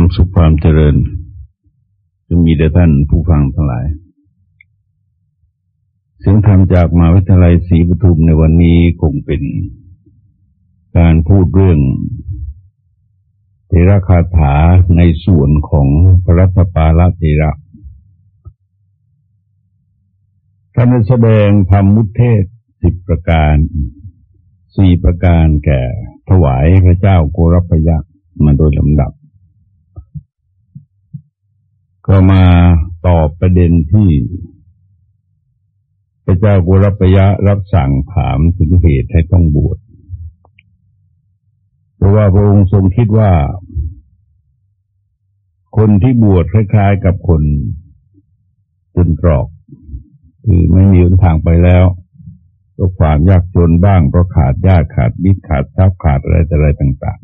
ความสุขความเจริญจงมีแด่ท่านผู้ฟังทั้งหลาย เสียงธรรมจากมหาวิทยาลัยศรีปทุมในวันนี้คงเป็นการพูดเรื่องเทระคาถาในส่วนของพระรัตปาลเทระท่านแสดงธรรมมุเทศสิบประการสี่ประการแก่ถวายพระเจ้าโกรพยะมาโดยลำดับ ก็มาตอบประเด็นที่พระเจ้าโกรพยะรับสั่งถามถึงเหตุให้ต้องบวช เพราะว่าพระองค์ทรงคิดว่า คนที่บวชคล้ายๆกับคนจนตรอก คือไม่มีทางไปแล้วก็ความยากจนบ้างก็ขาดญาติขาดมิตรขาดทรัพย์ขาดอะไรแต่อะไรต่าง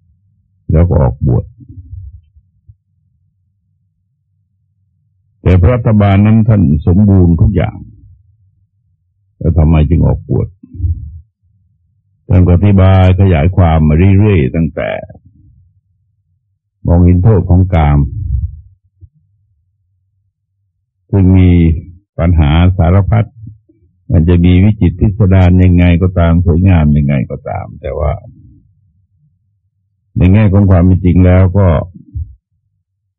ๆ แล้วก็ออกบวช แต่พระรัฐบาลนั้นท่านสมบูรณ์ทุกอย่าง แล้วทำไมจึงออกบวชท่านก็อธิบายขยายความมาเรื่อยๆตั้งแต่ มองเห็นโทษของกามซึ่งมีปัญหาสารพัดมันจะมีวิจิตพิสดารยังไงก็ตามสวยงามยังไงก็ตาม แต่ว่า ในแง่ของความเป็นจริงแล้วก็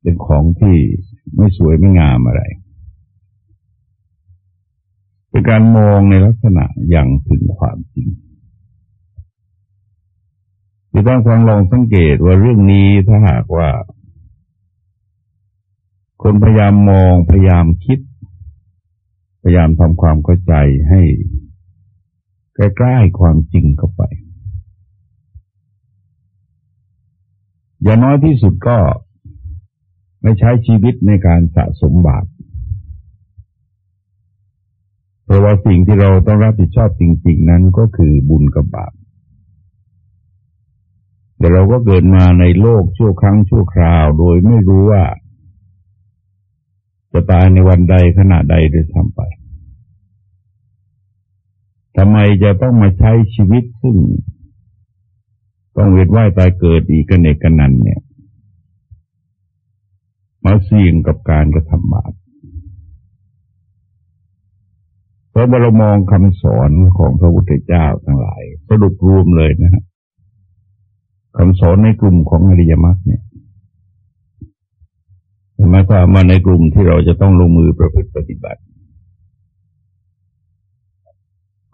เป็นของที่ ไม่สวยไม่งามอะไร เป็นการมองในลักษณะอย่างถึงความจริงจะต้องฟังลองสังเกตว่าเรื่องนี้ถ้าหากว่า คนพยายามมองพยายามคิด พยายามทำความเข้าใจให้ใกล้ๆความจริงเข้าไป อย่างน้อยที่สุดก็ ไม่ใช้ชีวิตในการสะสมบาปเพราะว่าสิ่งที่เราต้องรับผิดชอบจริงๆนั้นก็คือบุญกับบาปแต่เราก็เกิดมาในโลกชั่วครั้งชั่วคราว โดยไม่รู้ว่า จะตายในวันใดขณะใดโดยทำไปทำไมจะต้องมาใช้ชีวิตซึ่ง ต้องเวียนว่ายตายเกิดอีกกันเอกกันนันเนี่ย มาเสี่ยงกับการกระทำบาปเพราะเรามองคำสอนของพระพุทธเจ้าทั้งหลายสรุปรวมเลยนะฮะคำสอนในกลุ่มของอริยมรรคเนี่ยหมายความมาในกลุ่มที่เราจะต้องลงมือประพฤติปฏิบัติ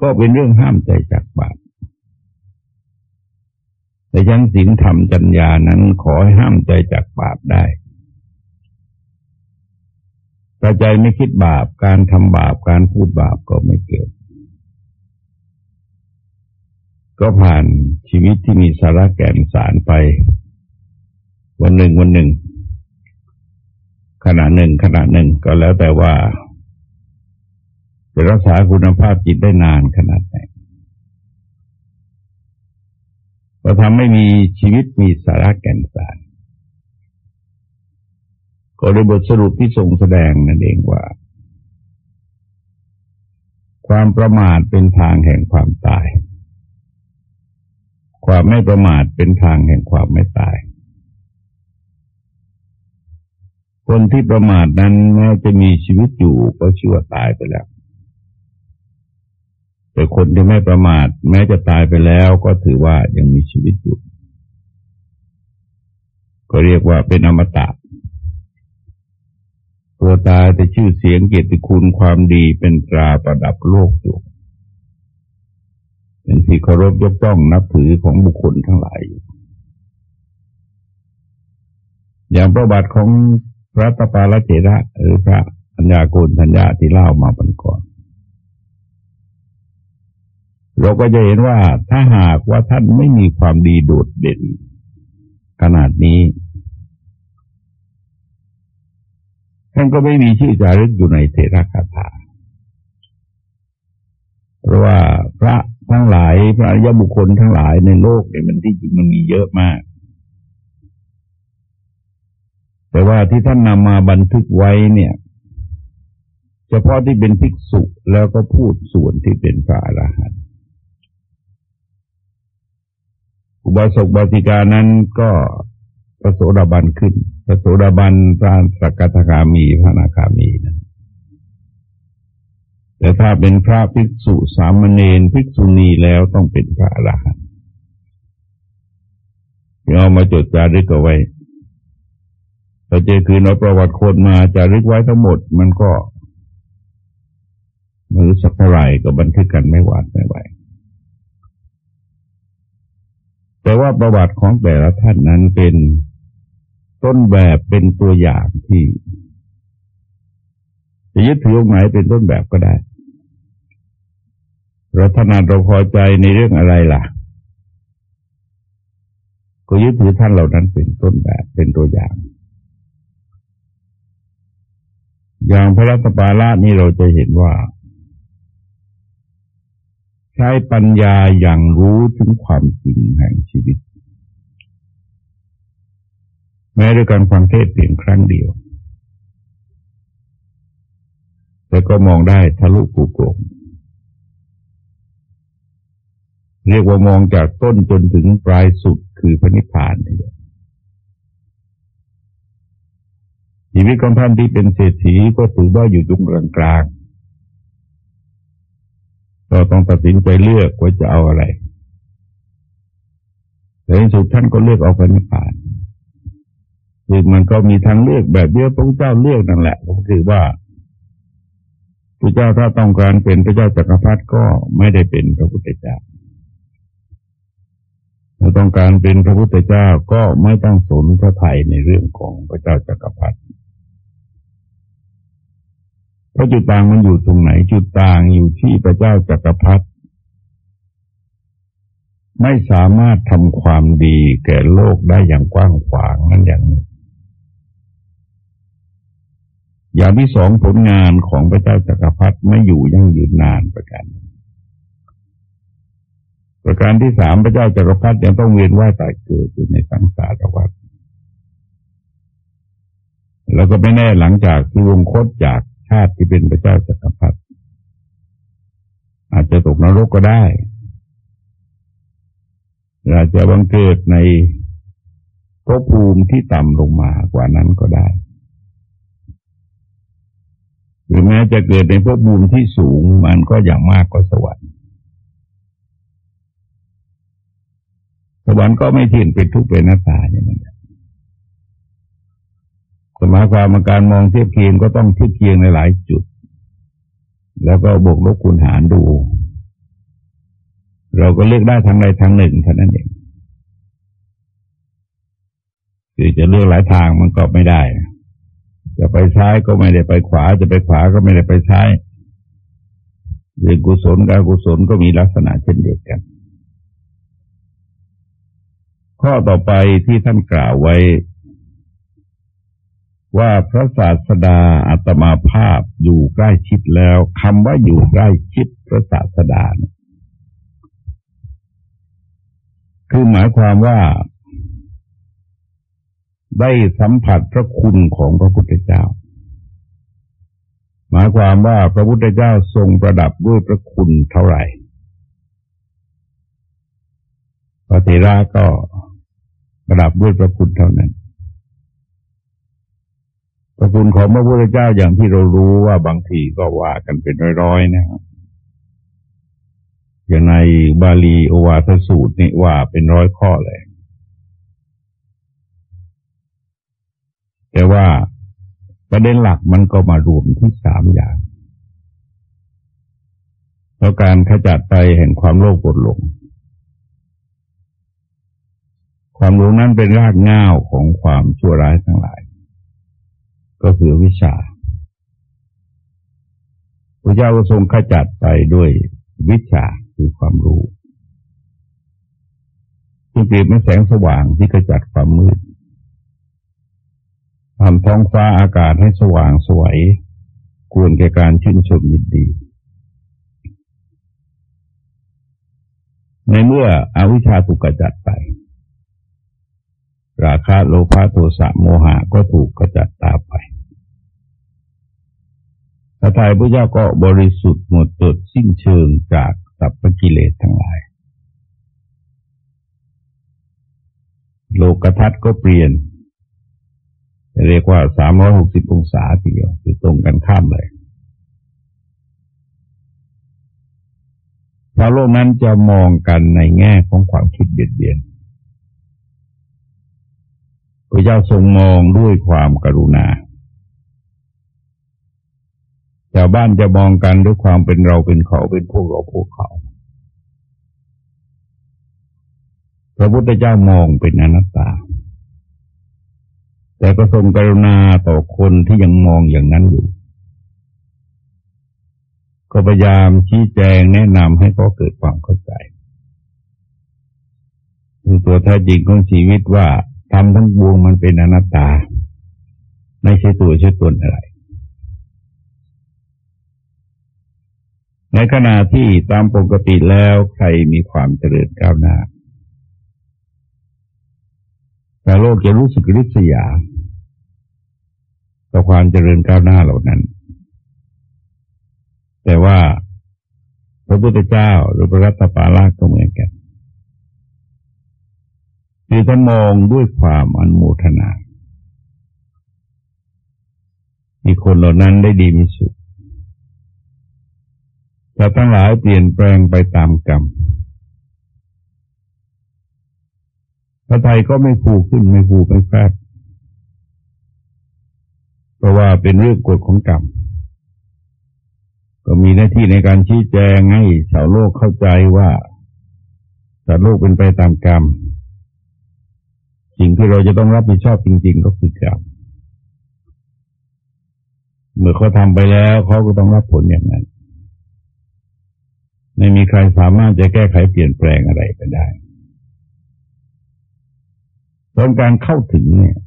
ก็เป็นเรื่องห้ามใจจากบาปแต่ยังศีลธรรมจัญญานั้นขอให้ห้ามใจจากบาปได้ ถ้าใจไม่คิดบาป การทำบาป การพูดบาปก็ไม่เกิด ก็ผ่านชีวิตที่มีสาระแก่นสารไป วันหนึ่งวันหนึ่ง ขณะหนึ่งขณะหนึ่งก็แล้วแต่ว่าจะรักษาคุณภาพจิตได้นานขนาดไหนก็ทำให้มีชีวิตมีสาระแก่นสาร ก็ในบทสรุปที่ทรงแสดงนั่นเองว่า ความประมาทเป็นทางแห่งความตาย ความไม่ประมาทเป็นทางแห่งความไม่ตาย คนที่ประมาทนั้นแม้จะมีชีวิตอยู่ก็ชื่อว่าตายไปแล้ว แต่คนที่ไม่ประมาท แม้จะตายไปแล้วก็ถือว่ายังมีชีวิตอยู่ ก็เรียกว่าเป็นอมตะ ตัวตายแต่ชื่อเสียงเกียรติคุณความดีเป็นตราประดับโลกอยู่เป็นที่เคารพยกย่องนับถือของบุคคลทั้งหลายอยู่อย่างประวัติของพระตปาลเจระหรือพระปัญญาโกณทัญญาที่เล่ามาบันก่อน เราก็จะเห็นว่าถ้าหากว่าท่านไม่มีความดีโดดเด่น ขนาดนี้ ท่านก็ไม่มีชื่อจารึกอยู่ในเทระคาถาเพราะว่าพระทั้งหลาย พระยบุคคลทั้งหลายในโลกเนี่ยมันที่จริงมันมีเยอะมาก แต่ว่าที่ท่านนำมาบันทึกไว้เนี่ย เฉพาะที่เป็นภิกษุแล้วก็พูดส่วนที่เป็นพระอรหันต์อุบาสกบาสิกานั้นก็ พระโสดาบันขึ้น พระโสดาบันพระสกทาคามีพระนาคามีนะแต่ถ้าเป็นพระภิกษุสามเณรภิกษุณีแล้วต้องเป็นพระอรหันต์เอามาจดจารึกเอาไว้เราเจคือน้อยประวัติคนมาจารึกไว้ทั้งหมด มันก็มือสักเท่าไหร่ก็บันทึกกันไม่หวาดไม่ไหว แต่ว่าประวัติของแต่ละท่านนั้นเป็นต้นแบบเป็นตัวอย่างที่จะยึดถือองค์ไหนเป็นต้นแบบก็ได้ เราถนัดเราพอใจในเรื่องอะไรล่ะ ก็ยึดถือท่านเหล่านั้นเป็นต้นแบบเป็นตัวอย่าง อย่างพระรัตปาลานี่เราจะเห็นว่า ใช้ปัญญาอย่างรู้ถึงความจริงแห่งชีวิต แม้ด้วยการฟังเทศเพียงครั้งเดียว แต่ก็มองได้ทะลุปูโกงเรียกว่ามองจากต้นจนถึงปลายสุดคือพระนิพพานนี่ชีวิตของท่านที่เป็นเศรษฐีก็ถือว่าอยู่ตรงกลาง กลาต้องตัดสินใจเลือกว่าจะเอาอะไรแต่ในสุดท่านก็เลือกเอาพระนิพพานคือมันก็มีทางเลือกแบบเดียวพระเจ้าเลือกนั่นแหละก็คือว่าพระเจ้าถ้าต้องการเป็นพระเจ้าจักรพรรดิก็ไม่ได้เป็นพระพุทธเจ้าถ้าต้องการเป็นพระพุทธเจ้าก็ไม่ต้องสนพระไทยในเรื่องของพระเจ้าจักรพรรดิ เพราะจุดต่างมันอยู่ตรงไหน จุดต่างอยู่ที่พระเจ้าจักรพรรดิไม่สามารถทำความดีแก่โลกได้อย่างกว้างขวางนั่นอย่างหนึ่งอย่างที่สองผลงานของพระเจ้าจักรพรรดิไม่อยู่ยั่งยืนนานประการประการที่สามพระเจ้าจักรพรรดิยังต้องเวียนว่ายตายเกิดอยู่ในสังสารวัฏแล้วก็ไม่แน่หลังจากที่วงคตจาก ชาติที่เป็นพระเจ้าจักรพรรดิอาจจะตกนรกก็ได้อาจจะบังเกิดในภพภูมิที่ต่ำลงมากว่านั้นก็ได้ หรือแม้จะเกิดในภพภูมิที่สูงมันก็อย่างมากก็สวรรค์สวรรค์ก็ไม่ทิ้งเป็นทุกข์เป็นหน้าตาอย่างนั้ สมาความาการมองเทียบเคียงก็ต้องเทียบเคียงในหลายจุด แล้วก็บวกลบคูณหารดู เราก็เลือกได้ทางใดทางหนึ่งเท่านั้นเองคือจะเลือกหลายทางมันก็ไม่ได้ จะไปซ้ายก็ไม่ได้ไปขวา จะไปขวาก็ไม่ได้ไปซ้ายเรื่องกุศลกับกุศลก็มีลักษณะเช่นเดียวกัน ข้อต่อไปที่ท่านกล่าวไว้ ว่าพระศาสดาอัตมาภาพอยู่ใกล้ชิดแล้วคำว่าอยู่ใกล้ชิดพระศาสดาคือหมายความว่า ได้สัมผัสพระคุณของพระพุทธเจ้า หมายความว่าพระพุทธเจ้าทรงประดับด้วยพระคุณเท่าไหร่พระเทระก็ประดับด้วยพระคุณเท่านั้น พระคุณของพระพุทธเจ้าอย่างที่เรารู้ว่าบางทีก็ว่ากันเป็นร้อยๆนะครับอย่างในบาลีโอวาทสูตรนี่ว่าเป็นร้อยข้อเลย แต่ว่าประเด็นหลักมันก็มารวมที่สามอย่างเพราะการขจัดไปแห่งความโลภกดหลง ความรู้นั้นเป็นรากง่าวของความชั่วร้ายทั้งหลาย ก็คือวิชาพระเจ้าก็ทรงขจัดไปด้วยวิชาคือความรู้ที่เปรียบเป็นแสงสว่างที่ขจัดความมืดทำท้องฟ้าอากาศให้สว่างสวย ควรแก่การชื่นชมยินดี ในเมื่ออวิชชาถูกกระจัดไป ราคะโลภะโทสะโมหะก็ถูกกระจัดตาไปพระทัยพระเจ้าก็บริสุทธิ์หมดจดสิ้นเชิงจากสัพพกิเลสทั้งหลาย โลกทัศน์ก็เปลี่ยน เรียกว่าสามร้อยหกสิบองศาทีเดียวคือตรงกันข้ามเลยชาวโลกนั้นจะมองกันในแง่ของความคิดเบียดเบียน ระเจ้าทรงมองด้วยความกรุณา ชาวบ้านจะมองกันด้วยความเป็นเราเป็นเขาเป็นพวกเราพวกเขา พระพุทธเจ้ามองเป็นอนัตตา แต่ก็ทรงกรุณาต่อคนที่ยังมองอย่างนั้นอยู่ ก็พยายามชี้แจงแนะนำให้เขาเกิดความเข้าใจคือตัวแท้จริงของชีวิตว่า ทำทั้งบวงมันเป็นอนัตตา ไม่ใช่ตัวใช่ตนอะไรในขณะที่ตามปกติแล้วใครมีความเจริญก้าวหน้า แต่โลกจะรู้สึกริษยาต่อความเจริญก้าวหน้าเหล่านั้น แต่ว่าพระพุทธเจ้าหรือพระรัตปาลาก็เหมือนกัน คือท่านมองด้วยความอนุโมทนาที่คนเหล่านั้นได้ดีมีสุขแต่ทั้งหลายเปลี่ยนแปลงไปตามกรรมพระไทยก็ไม่ผูกขึ้นไม่ผูกไม่แฟบเพราะว่าเป็นเรื่องกฎของกรรม ก็มีหน้าที่ในการชี้แจงให้ชาวโลกเข้าใจว่าสัตว์โลกเป็นไปตามกรรม สิ่งที่เราจะต้องรับผิดชอบจริง ๆ ก็คือกรรมเมื่อเขาทำไปแล้วเขาก็ต้องรับผลอย่างนั้น ไม่มีใครสามารถจะแก้ไขเปลี่ยนแปลงอะไรไปได้ตอนการเข้าถึงเนี่ย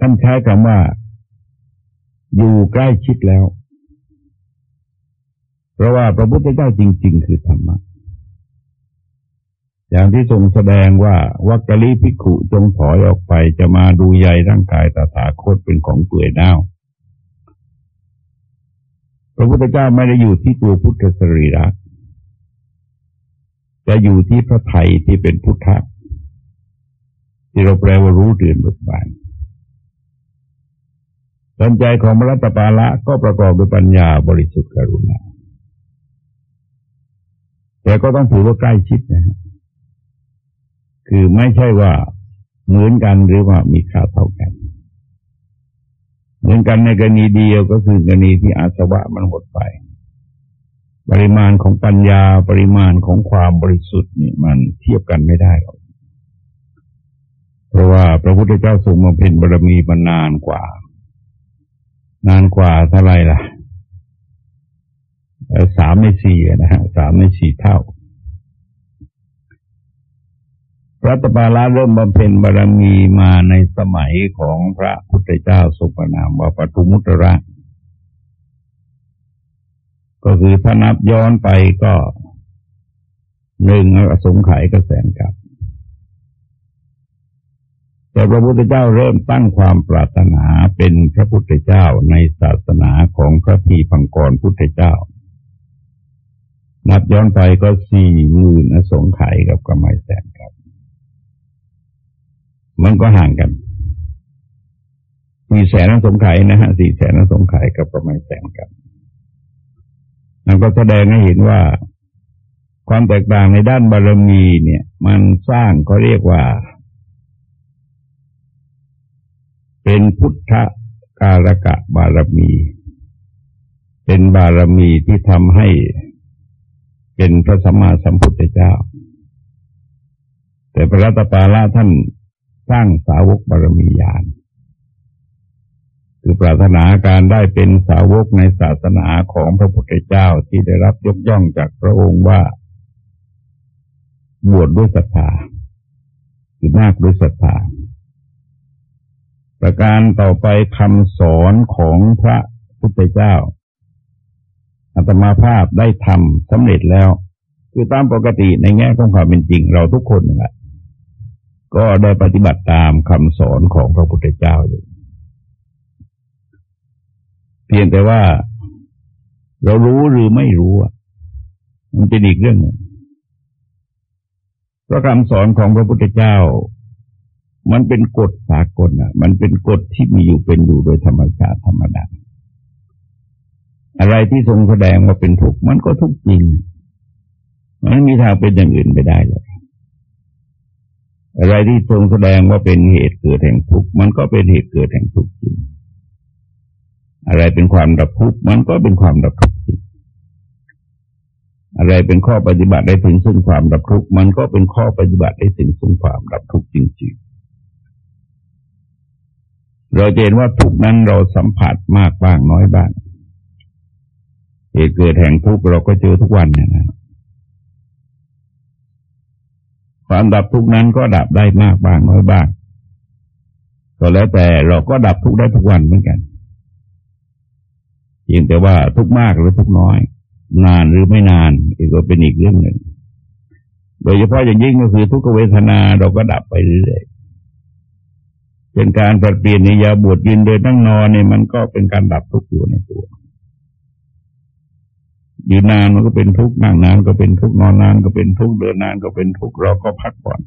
ท่านใช้คำว่า อยู่ใกล้ชิดแล้ว เพราะว่าพระพุทธเจ้าจริง ๆ คือธรรมะ อย่างที่ทรงแสดงว่าวักกะลิพิขุจงถอยออกไปจะมาดูใยร่างกายตถาคตเป็นของเปื่อยเน่าพระพุทธเจ้าไม่ได้อยู่ที่ตัวพุทธสรีระจะอยู่ที่พระไทยที่เป็นพุทธะที่เราแปลว่ารู้เดือนบทบาทสนใจของมรัตปาละก็ประกอบด้วยปัญญาบริสุทธิ์กรุณาแต่ก็ต้องถือว่าใกล้ชิดนะครับ คือไม่ใช่ว่าเหมือนกันหรือว่ามีค่าเท่ากัน เหมือนกันในกรณีเดียวก็คือกรณีที่อาสวะมันหมดไป ปริมาณของปัญญาปริมาณของความบริสุทธิ์นี่มันเทียบกันไม่ได้หรอกเพราะว่าพระพุทธเจ้าทรงมาเป็นบารมีมานานกว่า นานกว่าเท่าไรล่ะสามในสี่นะฮะสามในสี่เท่า รัตบาลาเริ่มบำเพ็ญบารมีมาในสมัยของพระพุทธเจ้าสุปนามว่าปทุมุตระ ก็คือถ้านับย้อนไปก็หนึ่งอสงไขยก็แสนกับ แต่พระพุทธเจ้าเริ่มตั้งความปรารถนาเป็นพระพุทธเจ้าในศาสนาของพระพีพังกรพุทธเจ้า นับย้อนไปก็สี่หมื่นอสงไขยกับกำไมแสนกับ มันก็ห่างกัน มีแสนสงไข่นะฮะสี่แสนสงไข่กับประมาณแสนกันนั่นก็แสดงให้เห็นว่าความแตกต่างในด้านบารมีเนี่ย มันสร้างก็เรียกว่า เป็นพุทธการกะบารมี เป็นบารมีที่ทำให้เป็นพระสัมมาสัมพุทธเจ้า แต่พระรัตปาละท่าน สร้างสาวกบารมีญาณคือปรารถนาการได้เป็นสาวกในศาสนาของพระพุทธเจ้าที่ได้รับยกย่องจากพระองค์ว่า บวชดด้วยศรัทธาคือมากด้วยศรัทธาประการต่อไปคำสอนของพระพุทธเจ้าอาตมาภาพได้ทำสำเร็จแล้ว คือตามปกติในแง่ของความเป็นจริง เราทุกคนแหละ ก็ได้ปฏิบัติตามคำสอนของพระพุทธเจ้าอยู่เพียงแต่ว่าเรารู้หรือไม่รู้มันเป็นอีกเรื่องหนึ่งเพราะคำสอนของพระพุทธเจ้า มันเป็นกฎสากลอะ มันเป็นกฎที่มีอยู่เป็นอยู่โดยธรรมชาติธรรมดา อะไรที่ทรงแสดงว่าเป็นทุกมันก็ทุกจริง มันไม่มีทางเป็นอย่างอื่นไปได้เลย อะไรที่ทรงแสดงว่าเป็นเหตุเกิดแห่งทุกข์มันก็เป็นเหตุเกิดแห่งทุกข์จริง อะไรเป็นความดับทุกข์มันก็เป็นความดับทุกข์จริง อะไรเป็นข้อปฏิบัติได้ถึงซึ่งความดับทุกข์มันก็เป็นข้อปฏิบัติได้ถึงซึ่งความดับทุกข์จริงๆ เราเห็นว่าทุกนั้นเราสัมผัสมากบ้างน้อยบ้างเหตุเกิดแห่งทุกข์เราก็เจอทุกวันเนี่ยนะ ความดับทุกนั้นก็ดับได้มากบ้างน้อยบ้าง ก็แล้วแต่เราก็ดับทุกได้ทุกวันเหมือนกันเพียงแต่ว่าทุกมากหรือทุกน้อย นานหรือไม่นานอีกก็เป็นอีกเรื่องหนึ่ง โดยเฉพาะอย่างยิ่งก็คือทุกเวทนาเราก็ดับไปเรื่อยเป็นการปรับเปลี่ยนในยาบวชยืนเดินนั่งนอนเนี่ยมันก็เป็นการดับทุกข์อยู่ในตัว อยืนนานมันก็เป็นทุกข์นั่งนานก็เป็นทุกข์นอนนานก็เป็นทุกข์เดินนานก็เป็นทุกข์เราก็พักผ่อน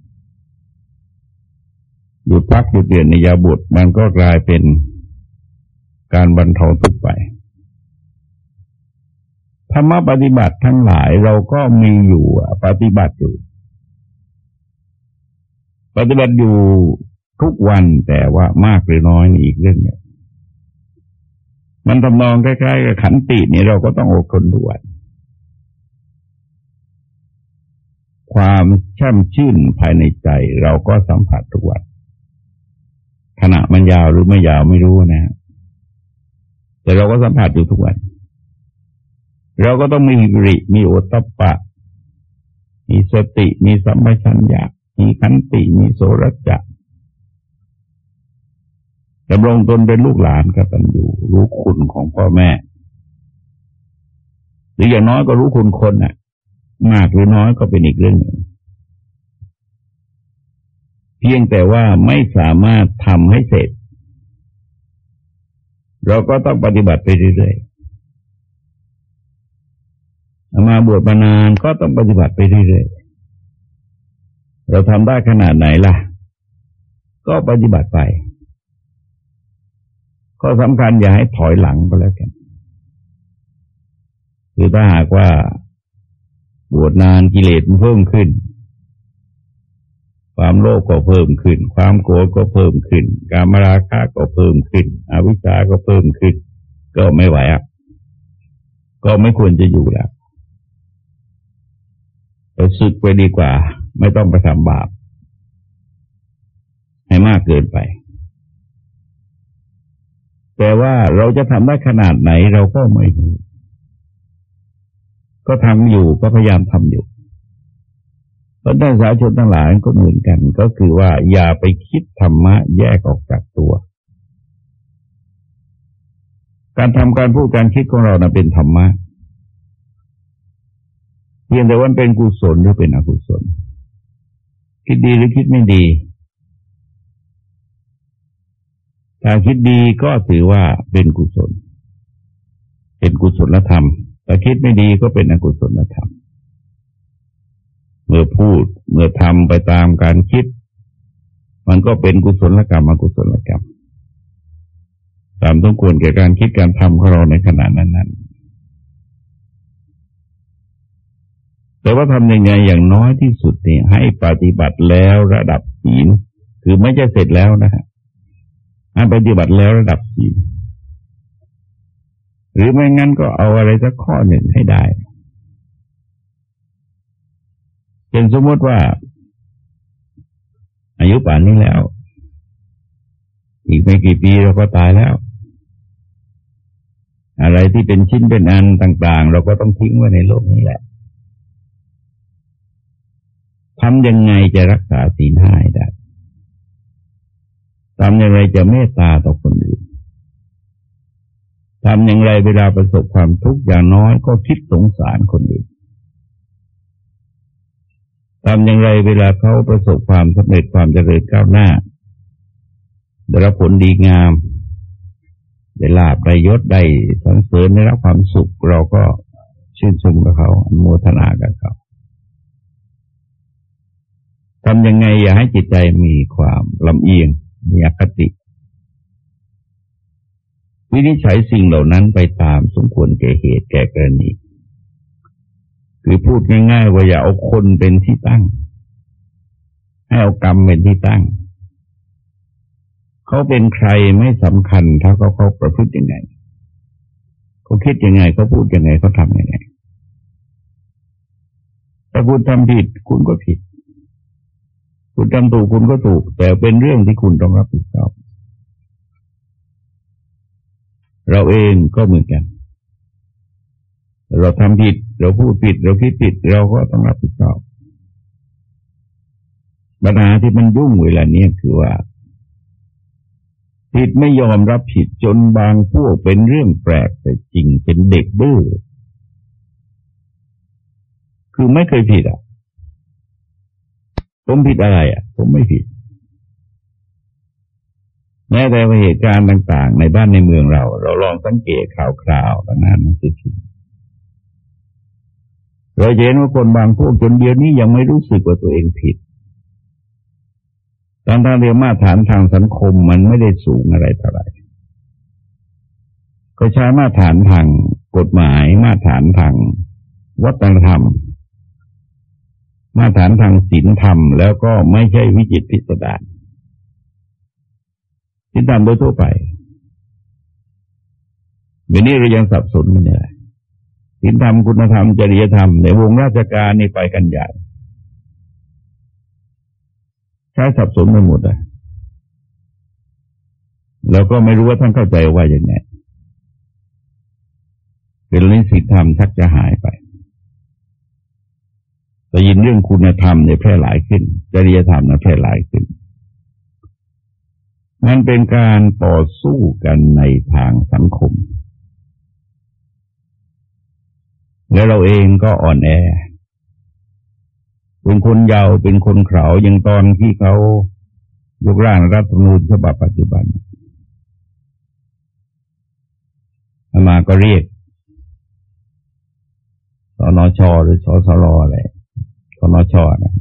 หยุดพักหยุดเปลี่ยนในยาบวชมันก็กลายเป็นการบรรเทาทุกข์ไปธรรมปฏิบัติทั้งหลายเราก็มีอยู่ปฏิบัติอยู่ ปฏิบัติอยู่ทุกวันแต่ว่ามากหรือน้อยนี่อีกเรื่องเนี่ยมันทำนองใกล้ๆกับขันตินี่เราก็ต้องอดทนด้วย ความช่ำชื่นภายในใจ เราก็สัมผัสทุกวันขณะมันยาวหรือไม่ยาวไม่รู้นะ แต่เราก็สัมผัสอยู่ทุกวัน เราก็ต้องมีริ มีโอตตปะ มีสติ มีสัมปชัญญะ มีขันติ มีโสรจะดำรงตนเป็นลูกหลานกตัญญูรู้คุณของพ่อแม่ หรืออย่างน้อยก็รู้คุณคนน่ะ มากหรือน้อยก็เป็นอีกเรื่องหนึ่งเพียงแต่ว่าไม่สามารถทำให้เสร็จ เราก็ต้องปฏิบัติไปเรื่อยๆมาบวชมานานก็ต้องปฏิบัติไปเรื่อยๆเราทำได้ขนาดไหนล่ะ ก็ปฏิบัติไปก็สำคัญอย่าให้ถอยหลังก็แล้วกัน คือถ้าหากว่า บวชนานกิเลสมันเพิ่มขึ้น ความโลภก็เพิ่มขึ้น ความโกรธก็เพิ่มขึ้น การมราคะก็เพิ่มขึ้น อวิชชาก็เพิ่มขึ้น ก็ไม่ไหวอะก็ไม่ควรจะอยู่แล้วเราสึกไปดีกว่า ไม่ต้องไปทำบาป ให้มากเกินไป แต่ว่าเราจะทำได้ขนาดไหนเราก็ไม่รู้ ก็ทำอยู่ก็พยายามทำอยู่เพราะนักสาชนทั้งหลายก็เหมือนกัน ก็คือว่าอย่าไปคิดธรรมะแยกออกจากตัว การทำการพูดการคิดของเราน่ะเป็นธรรมะเพียงแต่ว่าเป็นกุศลหรือเป็นอกุศล คิดดีหรือคิดไม่ดีถ้าคิดดีก็ถือว่าเป็นกุศล เป็นกุศลธรรม ถ้าคิดไม่ดีก็เป็นอกุศลธรรม เมื่อพูดเมื่อทำไปตามการคิด มันก็เป็นกุศลกรรมอกุศลกรรม ตามต้องควรแก่การคิดการทำของเราในขณะนั้นนั้นแต่ว่าทำยังไงอย่างน้อยที่สุดเนี่ยให้ปฏิบัติแล้วระดับศีล คือไม่ใช่เสร็จแล้วนะฮะอันปฏิบัติแล้วระดับสี่ หรือไม่งั้นก็เอาอะไรสักข้อหนึ่งให้ได้เป็นสมมติว่า อายุป่านนี้แล้ว อีกไม่กี่ปีเราก็ตายแล้ว อะไรที่เป็นชิ้นเป็นอันต่าง ๆ เราก็ต้องทิ้งไว้ในโลกนี้แหละทำยังไงจะรักษาศีลห้าได้ทำอย่างไรจะเมตตาต่อคนอื่น ทำอย่างไรเวลาประสบความทุกข์อย่างน้อยก็คิดสงสารคนอื่นทำอย่างไรเวลาเขาประสบความสำเร็จความเจริญก้าวหน้าได้รับผลดีงาม ได้ลาบได้ยศได้สังเสริญได้รับความสุข เราก็ชื่นชมกับเขาอนุโมทนากับเขาทำยังไงอย่าให้จิตใจมีความลำเอียง มีอคติ วินิจฉัยสิ่งเหล่านั้นไปตามสมควรแก่เหตุแก่กรณีคือพูดง่ายๆว่าอย่าเอาคนเป็นที่ตั้ง ให้เอากรรมเป็นที่ตั้ง เขาเป็นใครไม่สำคัญถ้าเขาเขาประพฤติยังไงเขาคิดยังไงเขาพูดยังไงเขาทำยังไงถ้าคุณทำผิดคุณก็ผิด คุณทำถูกคุณก็ถูก แต่เป็นเรื่องที่คุณต้องรับผิดชอบ เราเองก็เหมือนกัน เราทำผิด เราพูดผิด เราคิดผิด เราก็ต้องรับผิดชอบปัญหาที่มันยุ่งเวลานี้คือว่า ผิดไม่ยอมรับผิดจนบางพวกเป็นเรื่องแปลกแต่จริงเป็นเด็กดื้อคือไม่เคยผิดอะ ผมผิดอะไรอะ ผมไม่ผิด แม้แต่เหตุการณ์ต่าง ๆ ในบ้านในเมืองเรา เราลองสังเกตข่าวคราวต่างๆมันสิผิดเราเห็นว่าคนบางพวกจนเดียวนี้ยังไม่รู้สึกว่าตัวเองผิดตอนทางเรียมาตรฐานทางสังคมมันไม่ได้สูงอะไรเท่าไหร่ก็ใช้มาตรฐานทางกฎหมายมาตรฐานทางวัฒนธรรม มาตรฐานทางศีลธรรม แล้วก็ไม่ใช่วิจิตพิสดาร ศีลธรรมโดยทั่วไปเดี๋ยวนี้เรายังสับสนกันเลยศีลธรรมคุณธรรมจริยธรรมในวงราชการนี่ไปกันใหญ่ใช้สับสนไปหมดเลยแล้วก็ไม่รู้ว่าท่านเข้าใจว่าอย่างไงเป็นลิสิธรรมชักจะหายไปได้ยินเรื่องคุณธรรมเนี่ยแพร่หลายขึ้น จริยธรรมเนี่ยแพร่หลายขึ้น มันเป็นการต่อสู้กันในทางสังคม แล้วเราเองก็อ่อนแอ เป็นคนเยาว์เป็นคนเขาอย่างตอนที่เขายกร่างรัฐธรรมนูญฉบับปัจจุบันมาก็เรียกสนชหรือสสรอะไรสนชนะ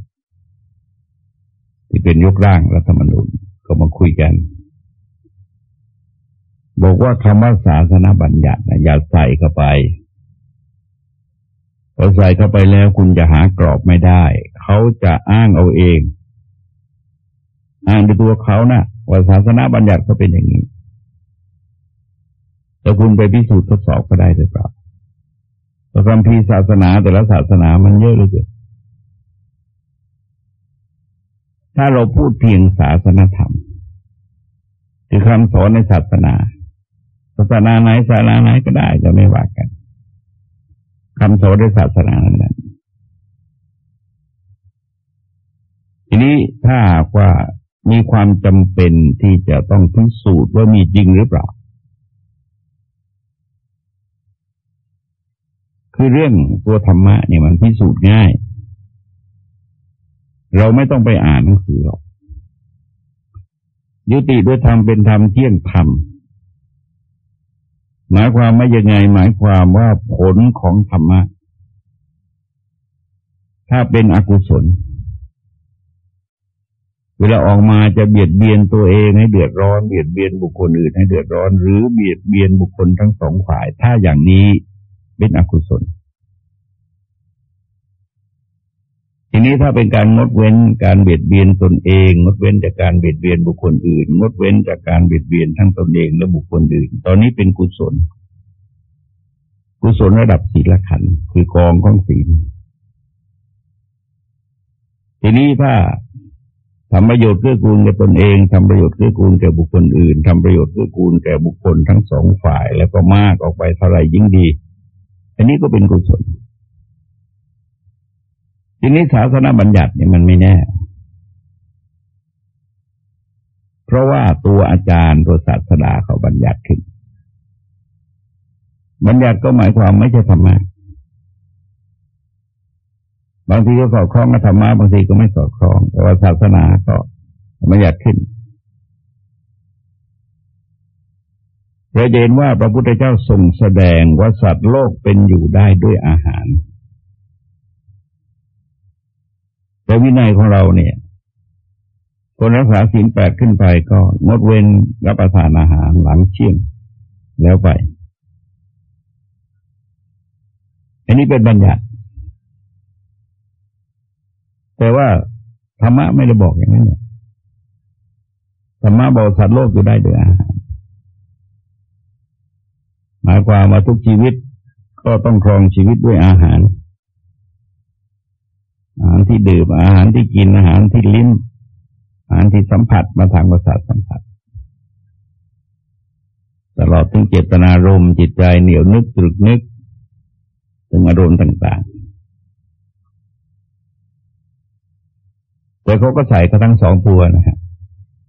ที่เป็นยกร่างรัฐธรรมนูญ ก็มาคุยกัน บอกว่าคำว่าศาสนาบัญญัตินะอย่าใส่เข้าไปพอใส่เข้าไปแล้วคุณจะหากรอบไม่ได้ เขาจะอ้างเอาเอง อ้างในตัวเขานะ่ะ ว่าศาสนาบัญญัติเขาเป็นอย่างนี้แต่คุณไปพิสูจน์ทดสอบก็ได้หรือเปล่าพระคำพีศาสนาแต่ละศาสนามันเยอะเลยเกิน ถ้าเราพูดเพียงศาสนธรรม คือคำสอนในศาสนา ศาสนาไหนศาสนาไหนก็ได้จะไม่ว่ากันคำสอนในศาสนานั้นทีนี้ถ้าว่ามีความจำเป็นที่จะต้องพิสูจน์ว่ามีจริงหรือเปล่า คือเรื่องตัวธรรมะเนี่ยมันพิสูจน์ง่าย เราไม่ต้องไปอ่านหนังสือหรอกยุติด้วยธรรมเป็นธรรมเที่ยงธรรมหมายความว่ายังไง หมายความว่าผลของธรรมะ ถ้าเป็นอกุศล เวลาออกมาจะเบียดเบียนตัวเองให้เดือดร้อนเบียดเบียนบุคคลอื่นให้เดือดร้อน หรือเบียดเบียนบุคคลทั้งสองฝ่าย ถ้าอย่างนี้เป็นอกุศล ทีนี้ถ้าเป็นการงดเว้นการเบียดเบียนตนเอง งดเว้นจากการเบียดเบียนบุคคลอื่น งดเว้นจากการเบียดเบียนทั้งตนเองและบุคคลอื่น ตอนนี้เป็นกุศล กุศลระดับศีลขันคือกองของศีลทีนี้ถ้าทำประโยชน์เพื่อกูลแก่ตนเองทำประโยชน์เพื่อกูลแก่บุคคลอื่นทำประโยชน์เพื่อกูลแก่บุคคลทั้งสองฝ่าย แล้วก็มากออกไปเท่าไหร่ยิ่งดี อันนี้ก็เป็นกุศล ทีนี้ศาสนาบัญญัติเนี่ยมันไม่แน่ เพราะว่าตัวอาจารย์ตัวศาสดาเขาบัญญัติขึ้น บัญญัติก็หมายความไม่ใช่ธรรมะบางทีก็สอดคล้องกับธรรมะบางทีก็ไม่สอดคล้อง แต่ว่าศาสนาก็บัญญัติขึ้นเราเห็นว่าพระพุทธเจ้าทรงแสดงว่าสัตว์โลกเป็นอยู่ได้ด้วยอาหาร แต่วินัยของเราเนี่ย คนรักษาศีลแปดขึ้นไปก็งดเว้นรับประทานอาหารหลังเที่ยงแล้วไป อันนี้เป็นบัญญัติ แต่ว่าธรรมะไม่ได้บอกอย่างนั้นเนี่ยธรรมะบอกสัตว์โลกอยู่ได้ด้วยอาหาร หมายความว่าทุกชีวิตก็ต้องครองชีวิตด้วยอาหาร อาหารที่ดื่ม อาหารที่กิน อาหารที่ลิ้ม อาหารที่สัมผัสมาทางประสาทสัมผัส ตลอดถึงเจตนารมณ์จิตใจเหนียวนึกตรึกนึก ถึงอารมณ์ต่าง ๆ แต่เขาก็ใส่กระทั้งสองตัวนะฮะ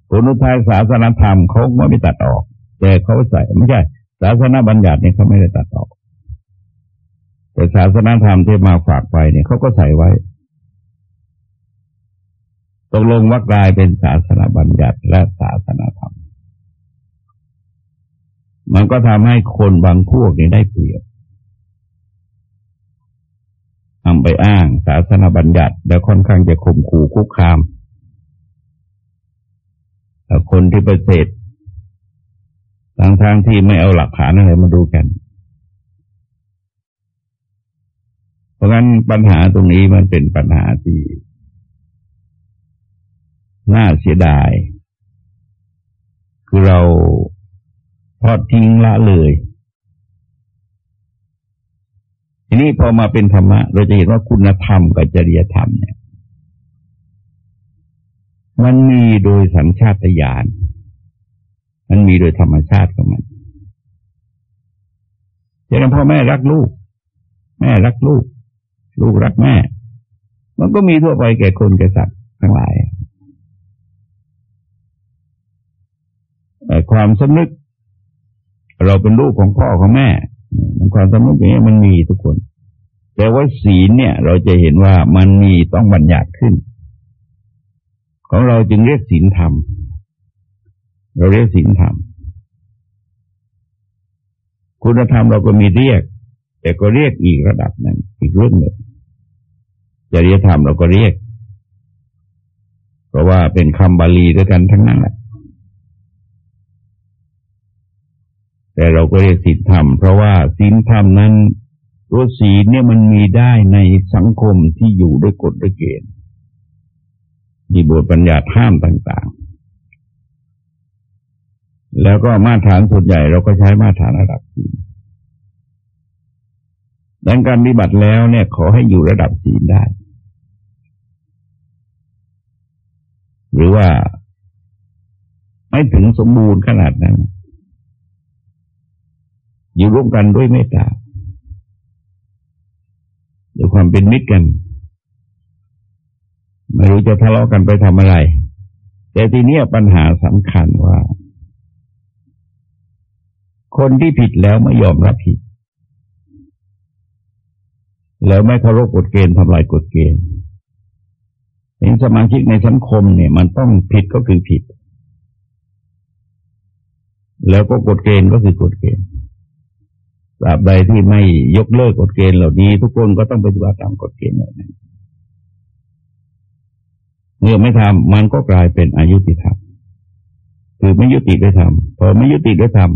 ผลท้ายศาสนธรรมเขาไม่ตัดออก แต่เขาใส่ไม่ใช่ศาสนาบัญญัติเนี่ยเขาไม่ได้ตัดออก แต่ศาสนาธรรมที่มาฝากไปเนี่ยเขาก็ใส่ไว้ ตกลงว่ากลายเป็นศาสนาบัญญัติและศาสนาธรรม มันก็ทำให้คนบางพวกนี้ได้เปรียบทำไปอ้างศาสนาบัญญัติ แล้วค่อนข้างจะข่มขู่คุกคามแต่คนที่ประเสริฐทางทางที่ไม่เอาหลักฐานอะไรมาดูกัน เพราะงั้นปัญหาตรงนี้มันเป็นปัญหาที่ น่าเสียดาย คือเราทอดทิ้งละเลย ทีนี้พอมาเป็นธรรมะ เราจะเห็นว่าคุณธรรมกับจริยธรรมเนี่ย มันมีโดยสัญชาตญาณมันมีโดยธรรมชาติของมันเช่นพ่อแม่รักลูก แม่รักลูก ลูกรักแม่ มันก็มีทั่วไปแก่คนแก่สัตว์ทั้งหลาย ความสำนึก เราเป็นลูกของพ่อของแม่ความสำนึกอย่างนี้มันมีทุกคน แต่ว่าศีลเนี่ย เราจะเห็นว่ามันมีต้องบัญญัติขึ้น ของเราจึงเรียกศีลธรรม เราเรียกศีลธรรม คุณธรรมเราก็มีเรียก แต่ก็เรียกอีกระดับหนึ่งอีกเรื่องหนึ่งจริยธรรมเราก็เรียก เพราะว่าเป็นคำบาลีด้วยกันทั้งนั้นแหละ แต่เราก็เรียกศีลธรรม เพราะว่าศีลธรรมนั้นตัวศีลเนี่ยมันมีได้ในสังคมที่อยู่ด้วยกฎด้วยเกณฑ์มีบทบัญญัติห้ามต่างๆ แล้วก็มาตรฐานส่วนใหญ่เราก็ใช้มาตรฐานระดับศีลดังการปฏิบัติแล้วเนี่ยขอให้อยู่ระดับศีลได้ หรือว่าไม่ถึงสมบูรณ์ขนาดนั้น อยู่ร่วมกันด้วยเมตตาด้วยความเป็นมิตรกัน ไม่รู้จะทะเลาะกันไปทำอะไร แต่ทีนี้ปัญหาสำคัญว่า คนที่ผิดแล้วไม่ยอมรับผิด แล้วไม่เคารพกฎเกณฑ์ทำลายกฎเกณฑ์เห็นสมาชิกในสังคมเนี่ย มันต้องผิดก็คือผิด แล้วก็กฎเกณฑ์ก็คือกฎเกณฑ์ ตราบใดที่ไม่ยกเลิกกฎเกณฑ์เหล่านี้ ทุกคนก็ต้องปฏิบัติตามกฎเกณฑ์เหล่านั้นเมื่อไม่ทำมันก็กลายเป็นอายุติธรรมคือไม่ยุติด้วยธรรมพอไม่ยุติด้วยธรรม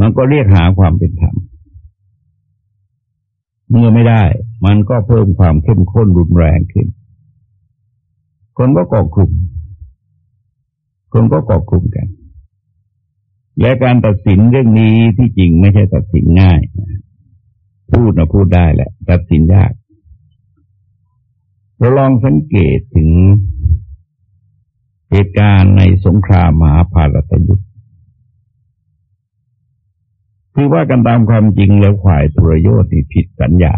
มันก็เรียกหาความเป็นธรรมเมื่อไม่ได้ มันก็เพิ่มความเข้มข้นรุนแรงขึ้น คนก็เกาะกลุ่มคนก็เกาะกลุ่มกัน และการตัดสินเรื่องนี้ที่จริงไม่ใช่ตัดสินง่าย พูดนะพูดได้แหละ ตัดสินยาก เราลองสังเกตถึงเหตุการณ์ในสงครามมหาภารตยุทธ์คือว่ากันตามความจริงแล้วฝ่ายทุรยศที่ผิดสัญญา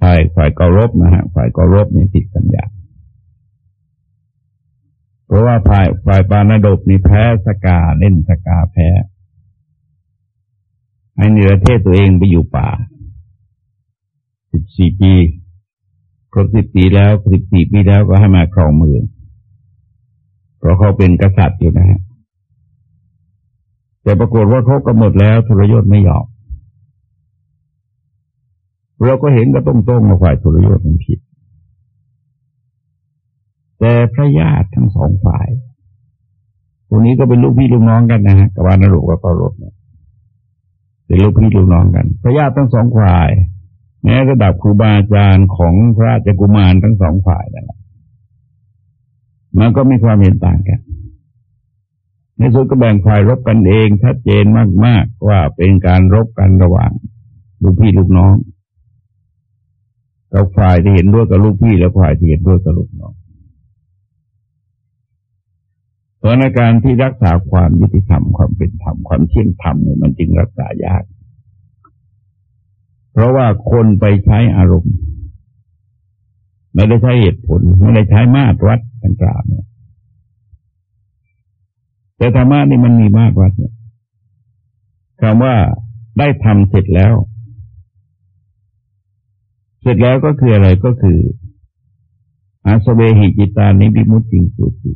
ฝ่ายฝ่ายกรบนะฮะ ฝ่ายกรบนี่ผิดสัญญา เพราะว่าฝ่ายฝ่ายปานดบนี่แพ้สกาเล่นสกาแพ้ ให้เนือเทศตัวเองไปอยู่ป่าสิบสี่ปีครบสิบปีแล้วสิบสี่ปีแล้วก็ให้มาครองเมืองเพราะเขาเป็นกษัตริย์อยู่นะฮะแต่ปรากฏว่าเขากำหนดแล้วทุรยศไม่ยอมเราก็เห็นก็ต้องตรงมาฝ่ายทุรยศมันผิด แต่พระญาติทั้งสองฝ่ายพวกนี้ก็เป็นลูกพี่ลูกน้องกันนะฮะกับวานรุกับปารถเนี่ยเป็นลูกพี่ลูกน้องกัน พระญาติทั้งสองฝ่ายแม้ระดับครูบาอาจารย์ของพระราชกุมารทั้งสองฝ่ายนั่นแหละมันก็มีความเห็นต่างกัน ในสุดก็แบ่งฝ่ายรบกันเองชัดเจนมาก ๆ ว่าเป็นการรบกันระหว่างลูกพี่ลูกน้องกับฝ่ายที่เห็นด้วยกับลูกพี่และฝ่ายที่เห็นด้วยกับลูกน้อง เพราะในการที่รักษาความยุติธรรมความเป็นธรรมความเที่ยงธรรมเนี่ยมันจึงรักษายาก เพราะว่าคนไปใช้อารมณ์ ไม่ได้ใช้เหตุผล ไม่ได้ใช้มาตรวัดต่างๆเนี่ยแต่ธรรมะนี่มันมีมาตรวัดเนี่ยคำว่าได้ทำเสร็จแล้ว เสร็จแล้วก็คืออะไรก็คืออาสเวหิจิตานิบิมุตติงสุติ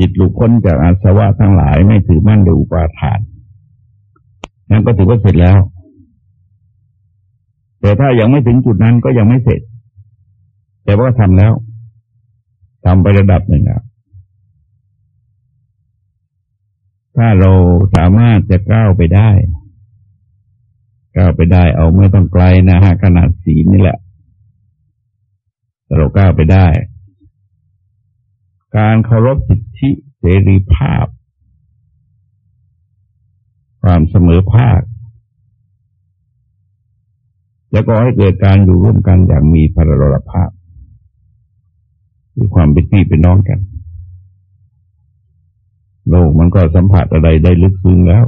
จิตหลุดพ้นจากอาสวะทั้งหลายไม่ถือมั่นในอุปาทาน นั่นก็ถือว่าเสร็จแล้ว แต่ถ้ายังไม่ถึงจุดนั้นก็ยังไม่เสร็จ แต่ว่าทำแล้วทำไประดับหนึ่งแล้วถ้าเราสามารถจะก้าวไปได้ก้าวไปได้ เอาไม่ต้องไกลนะฮะขนาดสีนี่แหละเราก้าวไปได้ การเคารพสิท ธิเสรีภาพ ความเสมอภาค แล้วก็ให้เกิดการอยู่ร่วมกันอย่างมีพลรภาพคือความเป็นพี่เป็นน้องกัน โลกมันก็สัมผัสอะไรได้ลึกซึ้งแล้ว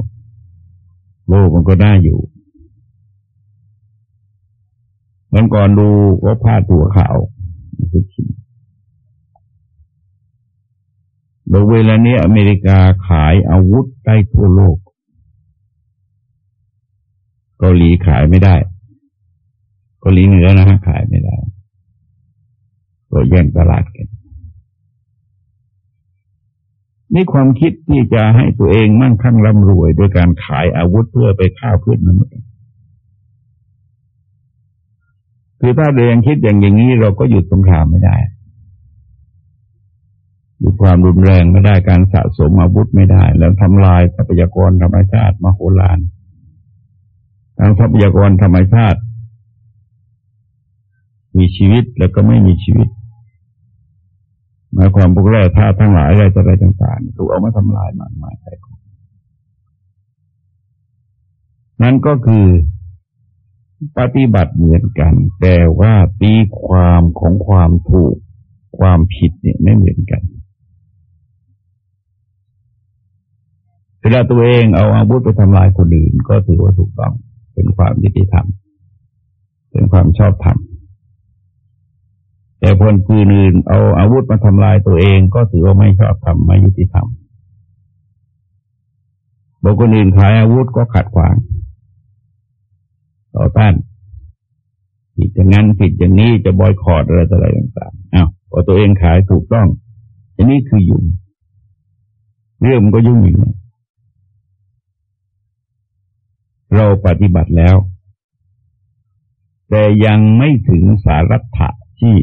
โลกมันก็น่าอยู่เมื่อก่อนดูว่าผ้าตัวขาวคือขิน โดยเวลานี้อเมริกาขายอาวุธได้ทั่วโลก เกาหลีขายไม่ได้ เกาหลีเหนือนะฮะขายไม่ได้ก็แย่งตลาดกันนี่ความคิดที่จะให้ตัวเองมั่งคั่งร่ำรวยโดยการขายอาวุธเพื่อไปฆ่าเพื่อนมนุษย์คือถ้าเรายังคิดอย่างอย่างนี้เราก็หยุดสงครามไม่ได้ หยุดความรุนแรงไม่ได้การสะสมอาวุธไม่ได้ แล้วทำลายทรัพยากรธรรมชาติมโหฬารทางทรัพยากรธรรมชาติ มีชีวิตแล้วก็ไม่มีชีวิตหมายความพวกแร่ธาตุทั้งหลายอะไรอะไรต่างๆถูกเอามาทำลายมากมายไปนั่นก็คือปฏิบัติเหมือนกัน แต่ว่าตีความของความถูกความผิดเนี่ยไม่เหมือนกัน เวลาตัวเองเอาอาวุธไปทำลายคนอื่น ก็ถือว่าถูกต้องเป็นความยุติธรรม เป็นความชอบธรรมแต่คนคืนอื่นเอาอาวุธมาทำลายตัวเองก็ถือว่าไม่ชอบธรรมไม่ยุติธรรมบางคนอื่นขายอาวุธก็ขัดขวาง ต่อต้านผิดอย่างนั้นผิดอย่างนี้จะบอยคอรดอะไรอะไรต่างๆอ้าวพอตัวเองขายถูกต้องอันนี้คือยุ่งเรื่องมันก็ยุ่งอยู่เเราปฏิบัติแล้ว แต่ยังไม่ถึงสารัตถะที่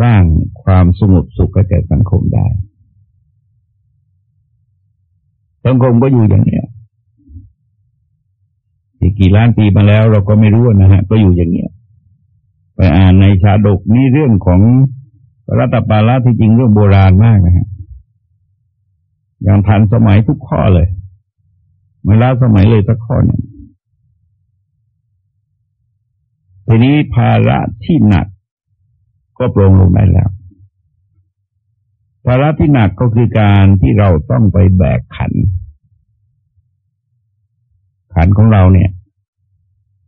สร้างความสงบสุขแก่สังคมได้ สังคมก็อยู่อย่างเนี้ยกี่ล้านปีมาแล้วเราก็ไม่รู้นะฮะ ก็อยู่อย่างเนี้ยไปอ่านในชาดกนี่เรื่องของรัตปาละที่จริงเรื่องโบราณมากนะฮะอย่างทันสมัยทุกข้อเลย ไม่ล้าสมัยเลยสักข้อหนึ่งทีนี้ภาระที่หนักก็ปรงลงได้แล้ว ภาระที่หนักก็คือการที่เราต้องไปแบกขัน ขันของเราเนี่ย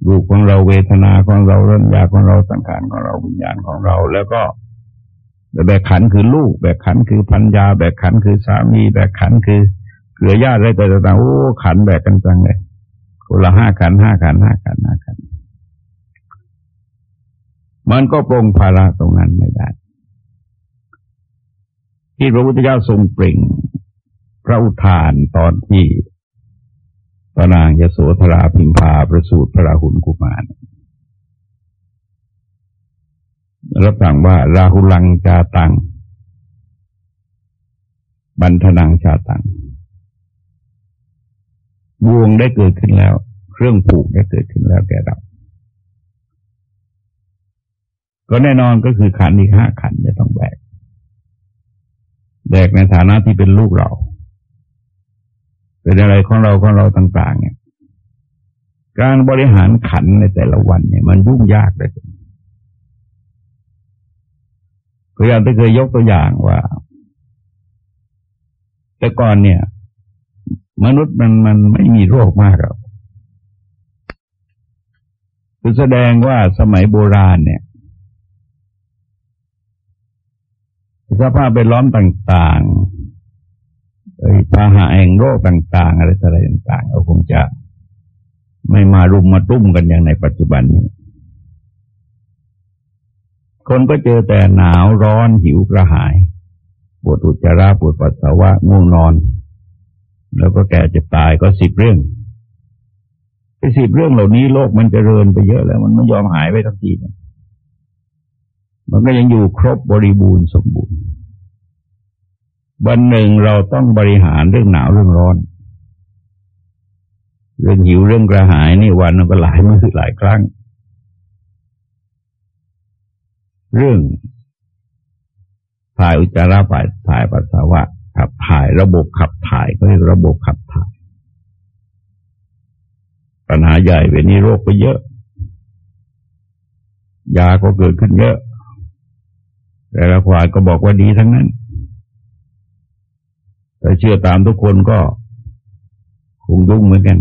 รูปของเราเวทนาของเราเรื่องยาของเราสังขารของเราวิญญาณของเรา แล้วก็แบกขันคือลูก แบกขันคือพัญญา แบกขันคือสามี แบกขันคือ เกลือญาติอะไรต่างๆโอ้ ขันแบกกันจังเลยคนละห้าขันห้าขันห้าขันห้าขัน มันก็ปรงภาระตรงนั้นไม่ได้ ที่พระพุทธเจ้าทรงเปล่งพระอุทานตอนที่พระนางยโสธราพิมพาประสูติพระราหุลกุมารรับสั่งว่า ราหุลังจาตัง บันทนังชาตัง บวงได้เกิดขึ้นแล้ว เครื่องผูกได้เกิดขึ้นแล้วแก่เรา ก็แน่นอนก็คือขันอีกห้าขันจะต้องแบก แบกในฐานะที่เป็นลูกเรา เป็นอะไรของเราของเราต่าง ๆ เนี่ย การบริหารขันในแต่ละวันเนี่ย มันยุ่งยากเลยก็อย่างที่เคยยกตัวอย่างว่า แต่ก่อนเนี่ย มนุษย์มันมันไม่มีโรคมากหรอกคือแสดงว่าสมัยโบราณเนี่ยสภาพไปล้อมต่างๆพาหะแห่งโรคต่าง ๆ อะไรอะไรต่างๆเราคงจะไม่มารุมมาตุ้มกันอย่างในปัจจุบันนี้ คนก็เจอแต่หนาวร้อนหิวกระหาย ปวดอุจจาระปวดปัสสาวะง่วงนอน แล้วก็แก่จะตายก็สิบเรื่องไอ้สิบเรื่องเหล่านี้โลกมันจเจริญไปเยอะแล้ว มันไม่ยอมหายไปทั้งทีเนี่ยมันก็ยังอยู่ครบบริบูรณ์สมบูรณ์ วันหนึ่งเราต้องบริหารเรื่องหนาวเรื่องร้อน เรื่องหิวเรื่องกระหายนี่วันนึงก็หลายมือหลายครั้ง เรื่องถ่ายอุจจาระถ่ายถ่ายปัสสาวะ ขับถ่ายระบบขับถ่ายก็เรียกระบบขับถ่าย ปัญหาใหญ่เวนี้โรคก็เยอะ ยาก็เกิดขึ้นเยอะ แต่ละฝ่ายก็บอกว่าดีทั้งนั้นแต่เชื่อตามทุกคนก็คงยุ่งเหมือนกัน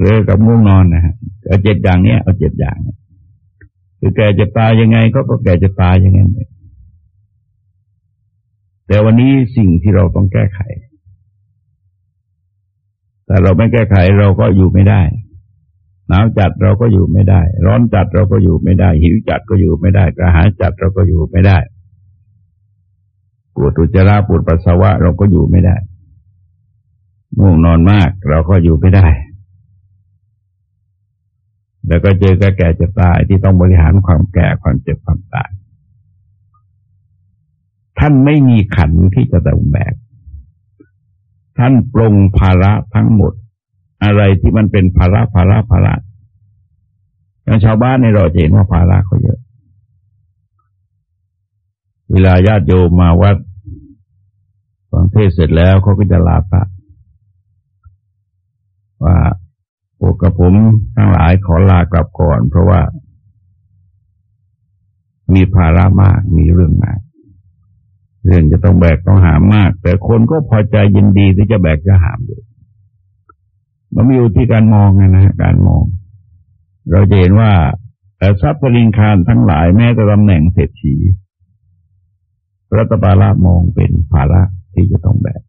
เรื่องกับง่วงนอนนะฮะเอาเจ็ดอย่างเนี้ยเอาเจ็ดอย่างคือแก่จะตายยังไงก็ก็แก่จะตายอย่างนั้น แต่วันนี้สิ่งที่เราต้องแก้ไข แต่เราไม่แก้ไขเราก็อยู่ไม่ได้ หนาวจัดเราก็อยู่ไม่ได้ ร้อนจัดเราก็อยู่ไม่ได้ หิวจัดก็อยู่ไม่ได้กระหายจัดเราก็อยู่ไม่ได้ปวดอุจจาระปวดปัสสาวะเราก็อยู่ไม่ได้ง่วงนอนมากเราก็อยู่ไม่ได้ แล้วก็เจอแก่เจ็บตายที่ต้องบริหารความแก่ความเจ็บความตาย ท่านไม่มีขันที่จะต้องแบก ท่านปรงภาระทั้งหมด อะไรที่มันเป็นภาระภาระภาระอย่างชาวบ้านในเราเห็นว่าภาระเขาเยอะ เวลาญาติโยมมาวัดฟังเทศเสร็จแล้วเขาก็จะลาพระว่าพวกกับผมทั้งหลายขอลากลับก่อน เพราะว่า มีภาระมากมีเรื่องมาก เรื่องจะต้องแบกต้องหามมาก แต่คนก็พอใจยินดีที่จะแบกจะหามอยู่มันมีอยู่ที่การมองนะฮะการมอง เราจะเห็นว่าแต่ทรัพย์ริงคารทั้งหลายแม้แต่ตำแหน่งเศรษฐีรัฐบาลมองเป็นภาระที่จะต้องแบก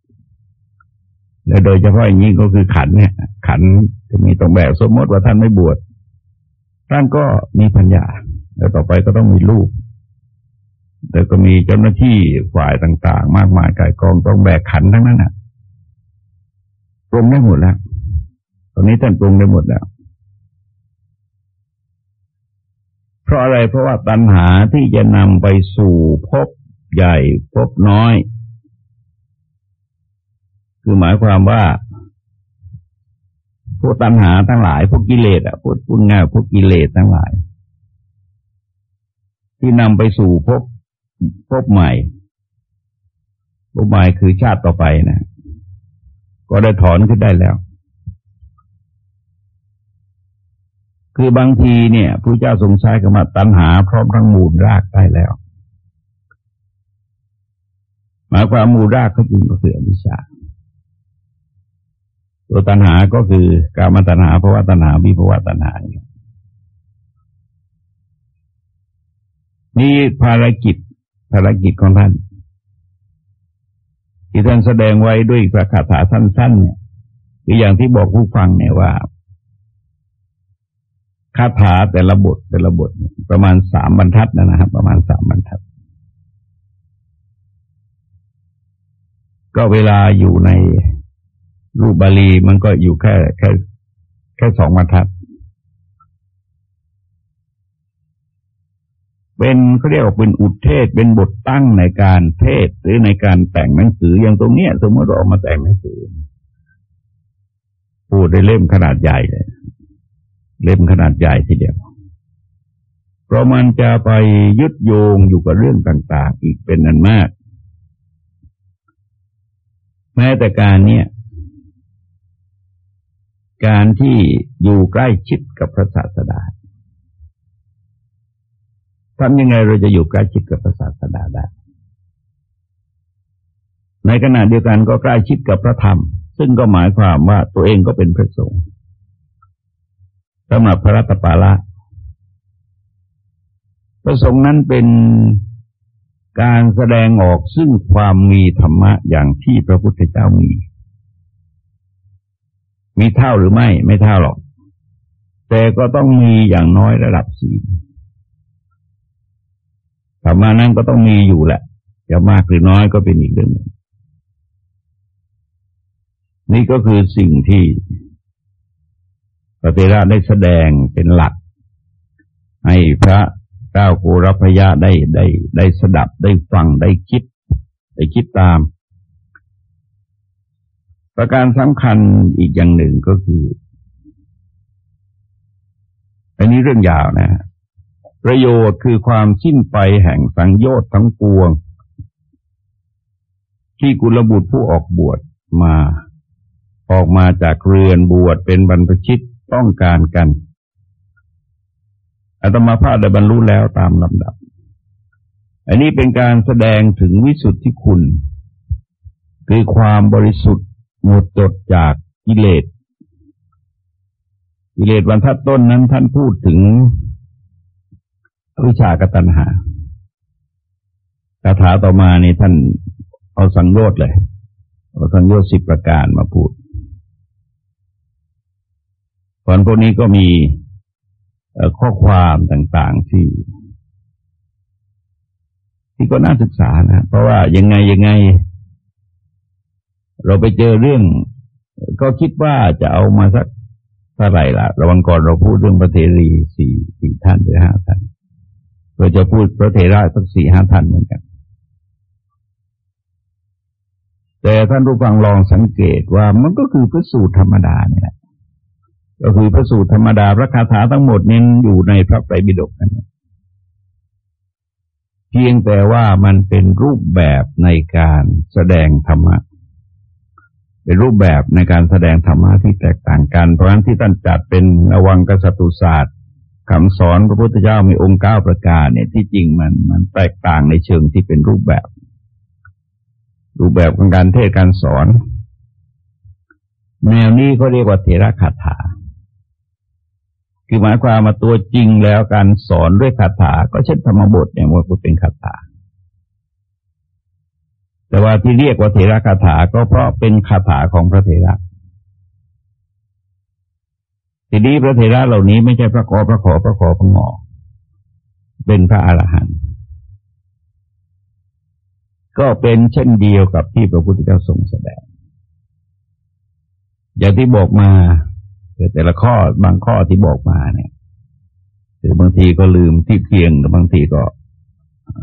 และโดยเฉพาะอย่างนี้ก็คือขันเนี่ย ขันจะมีตรงแบบสมมติว่าท่านไม่บวชท่านก็มีปัญญาแล้วต่อไปก็ต้องมีลูก แล้วก็มีเจ้าหน้าที่ฝ่ายต่าง ๆ มากมายกายกองต้องแบกขันทั้งนั้นน่ะปรุงได้หมดแล้ว ตอนนี้ท่านปรุงได้หมดแล้ว เพราะอะไรเพราะว่าตัณหาที่จะนำไปสู่พบใหญ่พบน้อย คือหมายความว่าพวกตัณหาทั้งหลาย พวกกิเลสอะพวกพูดง่ายพวกกิเลสทั้งหลาย ที่นำไปสู่พบ พบใหม่พบใหม่คือชาติต่อไปนะก็ได้ถอนขึ้นได้แล้ว คือบางทีเนี่ยพระเจ้าทรงใช้คำว่าตัณหา พร้อมทั้งมูลรากได้แล้ว หมายความมูลรากก็จริงก็คืออวิชชาตัวตัณหาก็คือการมาตัณหาภาวะตัณหาวิภาวะตัณหานี่ภารกิจ ภารกิจของท่านที่ท่านแสดงไว้ด้วยประคาถาสั้นๆเนี่ยคืออย่างที่บอกผู้ฟังเนี่ยว่าคาถาแต่ละบทแต่ละบทประมาณสามบรรทัดนะนะครับ ประมาณสามบรรทัด ก็เวลาอยู่ในรูปบาลีมันก็อยู่แค่แค่แค่สองบรรทัด เป็นเขาเรียกว่าเป็นอุทเทศ เป็นบทตั้งในการเทศหรือในการแต่งหนังสืออย่างตรงเนี้ย สมมติเราออกมาแต่งหนังสือพูดได้เล่มขนาดใหญ่เลย เล่มขนาดใหญ่ทีเดียวเพราะมันจะไปยึดโยงอยู่กับเรื่องต่าง ๆ อีกเป็นนันมาก แม้แต่การเนี่ย การที่อยู่ใกล้ชิดกับพระศาสดา ทำยังไงเราจะอยู่ใกล้ชิดกับพระศาสดาได้ ในขณะเดียวกันก็ใกล้ชิดกับพระธรรม ซึ่งก็หมายความว่าตัวเองก็เป็นพระสงฆ์สำหรับพระรัตปาละพระสงฆ์นั้นเป็นการแสดงออกซึ่งความมีธรรมะอย่างที่พระพุทธเจ้ามี มีเท่าหรือไม่ ไม่เท่าหรอก แต่ก็ต้องมีอย่างน้อยระดับสี่ ธรรมานั้นก็ต้องมีอยู่แหละจะมากหรือน้อยก็เป็นอีกเรื่องนึงนี่ก็คือสิ่งที่พระเทระได้แสดงเป็นหลัก ให้พระเจ้าโกรพยะได้ได้ได้สดับได้ฟังได้คิด ได้คิดตาม ประการสำคัญอีกอย่างหนึ่งก็คือ อันนี้เรื่องยาวนะ ประโยชน์คือความสิ้นไปแห่งสังโยชน์ทั้งปวง ที่กุลบุตรผู้ออกบวชมา ออกมาจากเรือนบวชเป็นบรรพชิตต้องการกันอาตมาภาพได้บรรลุแล้วตามลำดับ อันนี้เป็นการแสดงถึงวิสุทธิคุณ คือความบริสุทธิ์หมดจดจากกิเลสกิเลสวันทัดต้นนั้นท่านพูดถึง วิชากตัญหาคาถาต่อมานี่ท่านเอาสังโยชน์เลยเอาสังโยชน์สิบประการมาพูดก่อนพวกนี้ก็มีข้อความต่างๆที่ ที่ก็น่าศึกษานะ เพราะว่ายังไงยังไง เราไปเจอเรื่อง ก็คิดว่าจะเอามาสักเท่าไหร่ละระวังก่อนเราพูดเรื่องพระเทรีสี่สี่ท่านหรือห้าท่าน เราจะพูดพระเทระสักสี่ห้าท่านเหมือนกัน แต่ท่านผู้ฟังลองสังเกตว่ามันก็คือพระสูตรธรรมดาเนี่ย ก็คือพระสูตรธรรมดาพระคาถาทั้งหมดนี้อยู่ในพระไตรปิฎกนั่นเพียงแต่ว่ามันเป็นรูปแบบในการแสดงธรรมะเป็นรูปแบบในการแสดงธรรมะที่แตกต่างกัน เพราะฉะนั้นที่ท่านจัดเป็นอวังกษัตริย์ศาสตร์ คำสอนพระพุทธเจ้ามีองค์เก้าประการเนี่ยที่จริงมันมันแตกต่างในเชิงที่เป็นรูปแบบ รูปแบบของการเทศการสอน แนวนี้เขาเรียกว่าเทระคาถา คือหมายความมาตัวจริงแล้วการสอนด้วยคาถา ก็เช่นธรรมบทเนี่ยว่าเป็นคาถาแต่ว่าที่เรียกว่าเทระคาถาก็เพราะเป็นคาถาของพระเทระ ทีนี้พระเทระเหล่านี้ไม่ใช่พระขอพระขอพระขอพระงอ เป็นพระอรหันต์ก็เป็นเช่นเดียวกับที่พระพุทธเจ้าทรงแสดง อย่างที่บอกมาแต่ละข้อบางข้อที่บอกมาเนี่ยหรือบางทีก็ลืมที่เพียงหรือบางทีก็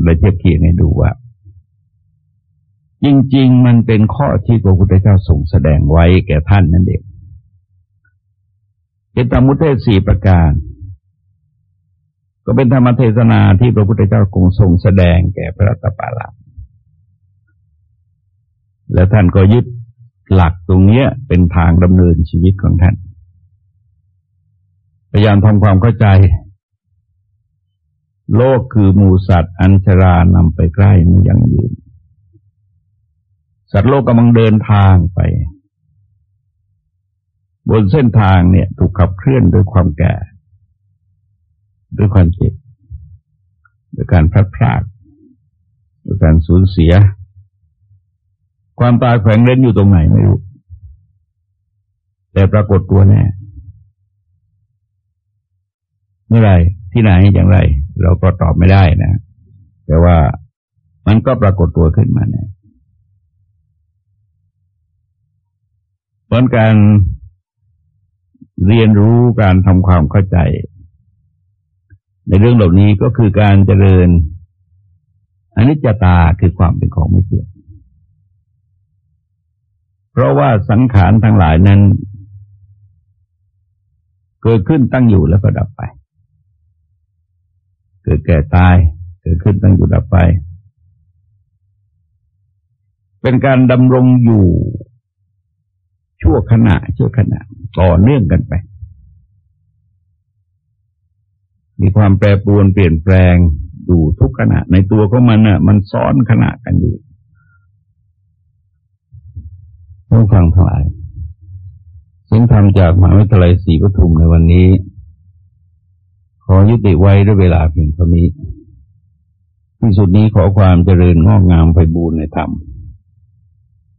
เลยเทียบเคียงให้ดูว่า จริง ๆ มันเป็นข้อที่พระพุทธเจ้าทรงแสดงไว้แก่ท่านนั่นเอง เป็นธรรมุเทศสี่ประการ ก็เป็นธรรมเทศนาที่พระพุทธเจ้าคงทรงแสดงแก่พระตปาลาและท่านก็ยึดหลักตรงนี้เป็นทางดำเนินชีวิตของท่าน พยายามทำความเข้าใจ โลกคือมูสัตว์ อัญชรานำไปใกล้ไม่ยั่งยืน สัตว์โลกกำลังเดินทางไป บนเส้นทางเนี่ย ถูกขับเคลื่อนด้วยความแก่ ด้วยความเจ็บด้วยการพลัดพรากด้วยการสูญเสีย ความตายแฝงเล่นอยู่ตรงไหนไม่รู้ แต่ปรากฏตัวแน่ เมื่อไรที่ไหนอย่างไร เราก็ตอบไม่ได้นะ แต่ว่ามันก็ปรากฏตัวขึ้นมาแน่เพราะการ เรียนรู้การทำความเข้าใจ ในเรื่องเหล่านี้ก็คือการเจริญอนิจจตาคือความเป็นของไม่เที่ยงเพราะว่าสังขารทั้งหลายนั้น เกิดขึ้นตั้งอยู่แล้วก็ดับไป เกิดแก่ตาย เกิดขึ้นตั้งอยู่ดับไป เป็นการดำรงอยู่ ชั่วขณะ ชั่วขณะ ต่อเนื่องกันไป มีความแปรปรวนเปลี่ยนแปลงอยู่ทุกขณะ ในตัวของมันน่ะ มันซ้อนขณะกันอยู่ต้องฟังทั้งหลายสิ่งธรรมจากมหาวิทยาลัยศรีปทุมในวันนี้ ขอยุติไว้ด้วยเวลาเพียงเท่านี้ ที่สุดนี้ขอความเจริญงอกงามไปบูรณนธรรม